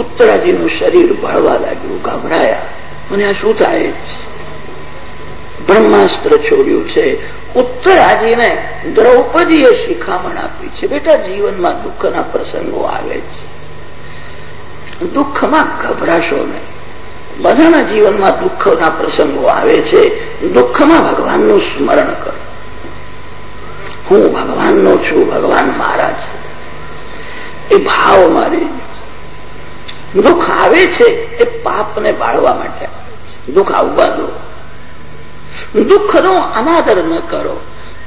ઉત્તરાજીનું શરીર ભળવા લાગ્યું, ગભરાયા. મને આ શું થાય બ્રહ્માસ્ત્ર છોડ્યું છે. ઉત્તરાજીને દ્રૌપદીએ શિખામણ આપી છે. બેટા, જીવનમાં દુઃખના પ્રસંગો આવે છે. દુઃખમાં ગભરાશો નહીં. બધાના જીવનમાં દુઃખના પ્રસંગો આવે છે. દુઃખમાં ભગવાનનું સ્મરણ કરો. હું ભગવાનનો છું, ભગવાન મારા છે એ ભાવ મારે દુઃખ આવે છે એ પાપને બાળવા માટે. દુઃખ આવવા દો. દુઃખનો અનાદર ન કરો.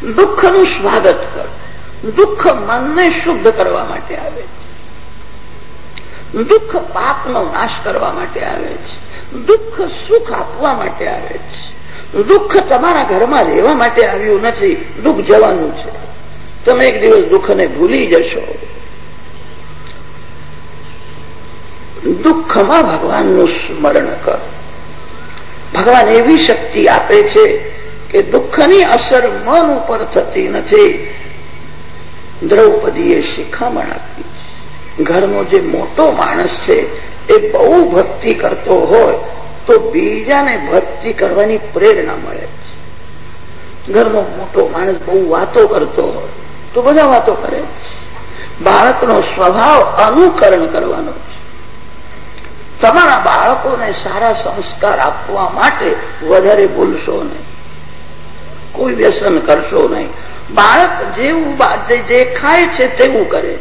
દુઃખનું સ્વાગત કરો. દુઃખ મનને શુદ્ધ કરવા માટે આવે છે. દુઃખ પાપનો નાશ કરવા માટે આવે છે. દુઃખ સુખ આપવા માટે આવે છે. દુઃખ તમારા ઘરમાં રહેવા માટે આવ્યું નથી. દુઃખ જવાનું છે. તમે એક દિવસ દુઃખને ભૂલી જશો. દુઃખમાં ભગવાનનું સ્મરણ કર. ભગવાન એવી શક્તિ આપે છે કે દુઃખની અસર મન ઉપર થતી નથી. દ્રૌપદીએ શિખામણ આપી ઘરનો જે મોટો માણસ છે, એ બહુ ભક્તિ કરતો હોય, તો બીજાને ભક્તિ કરવાની પ્રેરણા મળે ઘરનો મોટો માણસ બહુ વાતો કરતો હોય, તો બધા વાતો કરે બાળકનો સ્વભાવ અનુકરણ કરવાનો છે. તમારા બાળકોને સારા સંસ્કાર આપવા માટે વધારે ભૂલશો નહીં. કોઈ વ્યસન કરશો નહીં. બાળક જેવું જે ખાય છે તેવું કરે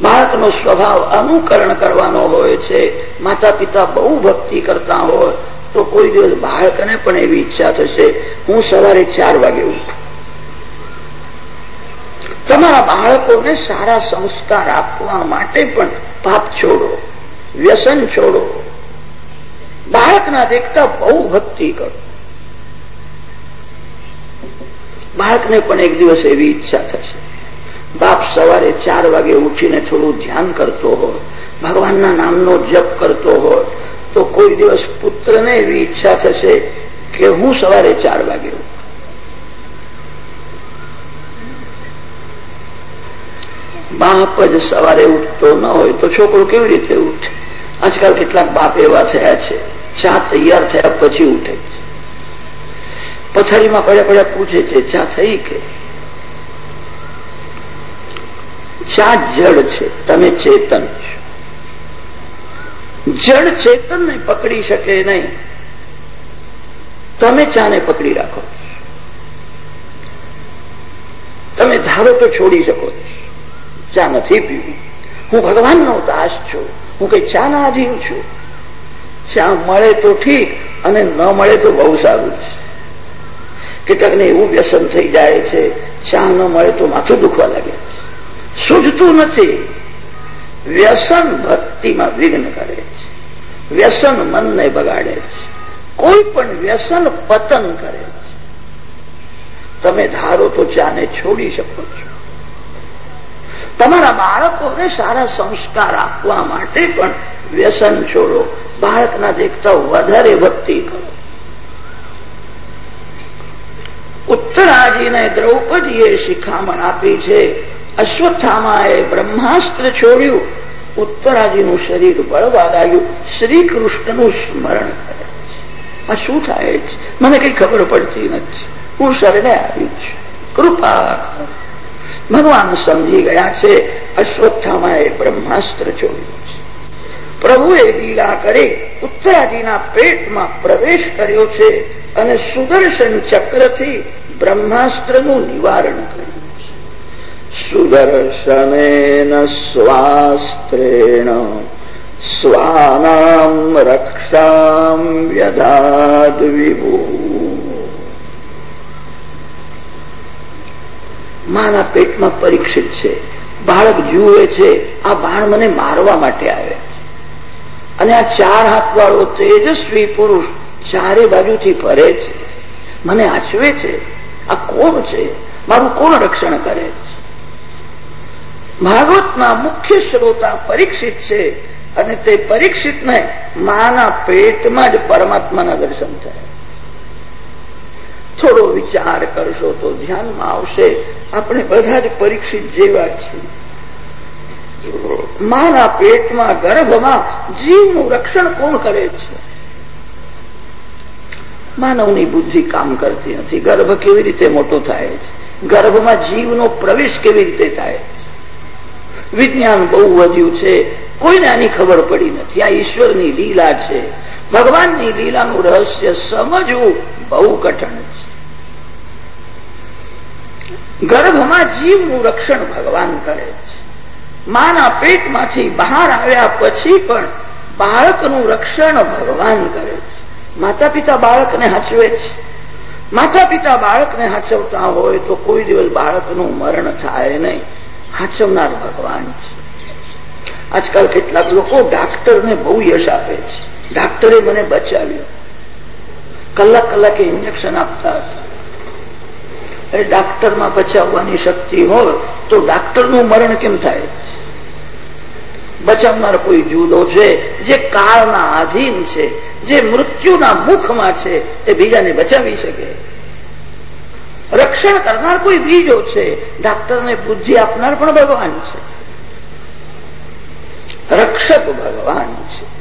બાળકનો સ્વભાવ અનુકરણ કરવાનો હોય છે. માતા પિતા બહુ ભક્તિ કરતા હોય, તો કોઈ દિવસ બાળકને પણ એવી ઈચ્છા થશે, હું સવારે ચાર વાગે ઉઠું. તમારા બાળકોને સારા સંસ્કાર આપવા માટે પણ પાપ છોડો. વ્યસન છોડો. બાળકના દેખતા બહુ ભક્તિ કરો. બાળકને પણ એક દિવસ એવી ઈચ્છા થશે. બાપ સવારે ચાર વાગે ઉઠીને થોડું ધ્યાન કરતો હોય, ભગવાનના નામનો જપ કરતો હોય, તો કોઈ દિવસ પુત્રને એવી ઈચ્છા થશે કે હું સવારે ચાર વાગે બાપ જ સવારે ઉઠતો ન હોય તો છોકરો કેવી રીતે ઉઠે? આજકાલ કેટલાક બાપ એવા થયા છે, ચા તૈયાર થયા પછી ઉઠે પથારીમાં પડ્યા પડ્યા પૂછે છે, ચા થઈ કે? ચા જડ છે, તમે ચેતન જડ ચેતનને પકડી શકે નહીં. તમે ચાને પકડી રાખો તમે ધારો તો છોડી શકો ચા નથી પીવી. હું ભગવાનનો દાસ છું. હું કઈ ચા ના જીવ છું. ચા મળે તો ઠીક અને ન મળે તો બહુ સારું છે. કેટલાકને એવું વ્યસન થઈ જાય છે, ચા ન મળે તો માથું દુખવા લાગે છે. સૂઝતું નથી. વ્યસન ભક્તિમાં વિઘ્ન કરે છે. વ્યસન મનને બગાડે છે. કોઈ પણ વ્યસન પતન કરે છે. તમે ધારો તો ચાને છોડી શકો છો. તમારા બાળકોને સારા સંસ્કાર આપવા માટે પણ વ્યસન છોડો. બાળકના દેખતા વધારે ભક્તિ કરો. ઉત્તરાજીને દ્રૌપદીએ શિખામણ આપી છે. અશ્વત્થામાએ બ્રહ્માસ્ત્ર છોડ્યું. ઉત્તરાજીનું શરીર બળવા લાગ્યું. શ્રી કૃષ્ણનું સ્મરણ કરે છે. આ શું થાય છે? મને કઈ ખબર પડતી નથી. હું શરણે આવી છું. કૃપા ભગવાન સમજી ગયા છે, અશ્વત્થામાએ બ્રહ્માસ્ત્ર છોડ્યું છે. પ્રભુએ લીલા કરે ઉત્તરાજીના પેટમાં પ્રવેશ કર્યો છે અને સુદર્શન ચક્રથી બ્રહ્માસ્ત્રનું નિવારણ કર્યું સુદર્શનેન સ્વાસ્ત્રેણ, સ્વાનામ રક્ષામ વ્યદાદ વિભુ માના પેટમાં પરીક્ષિત છે. બાળક જુએ છે. આ બાણ મને મારવા માટે આવે અને આ ચાર હાથવાળો તેજસ્વી પુરુષ ચારે બાજુથી ફરે છે. મને આચવે છે. આ કોણ છે? મારું કોણ રક્ષણ કરે છે? ભાગવતના મુખ્ય શ્રોતા પરીક્ષિત છે અને તે પરીક્ષિતને માના પેટમાં જ પરમાત્માના દર્શન થાય. થોડો વિચાર કરશો તો ધ્યાનમાં આવશે. આપણે બધા જ પરીક્ષિત જેવા છીએ. માના પેટમાં, ગર્ભમાં જીવનું રક્ષણ કોણ કરે છે? માનવની બુદ્ધિ કામ કરતી નથી. ગર્ભ કેવી રીતે મોટો થાય છે? ગર્ભમાં જીવનો પ્રવેશ કેવી રીતે થાય વિજ્ઞાન બહુ વધ્યું છે. કોઈને આની ખબર પડી નથી. આ ઈશ્વરની લીલા છે. ભગવાનની લીલાનું રહસ્ય સમજવું બહુ કઠણ છે. ગર્ભમાં જીવનું રક્ષણ ભગવાન કરે છે. માના પેટમાંથી બહાર આવ્યા પછી પણ બાળકનું રક્ષણ ભગવાન કરે છે. માતા પિતા બાળકને હાચવે છે. માતા પિતા બાળકને હાચવતા હોય તો કોઈ દિવસ બાળકનું મરણ થાય નહીં. હાચવનાર ભગવાન છે. આજકાલ કેટલાક લોકો ડાક્ટરને બહુ યશ આપે છે. ડાક્ટરે મને બચાવ્યો. કલાક કલાકે ઇન્જેક્શન આપતા હતા. અરે ડાક્ટરમાં બચાવવાની શક્તિ હોય તો ડાક્ટરનું મરણ કેમ થાય? બચાવનાર કોઈ જુદો છે, જે કાળના આધીન છે, જે મૃત્યુના મુખમાં છે, એ બીજાને બચાવી શકે. રક્ષણ કરનાર કોઈ બીજો છે, ડાક્ટરને બુદ્ધિ આપનાર પણ ભગવાન છે. રક્ષક ભગવાન છે.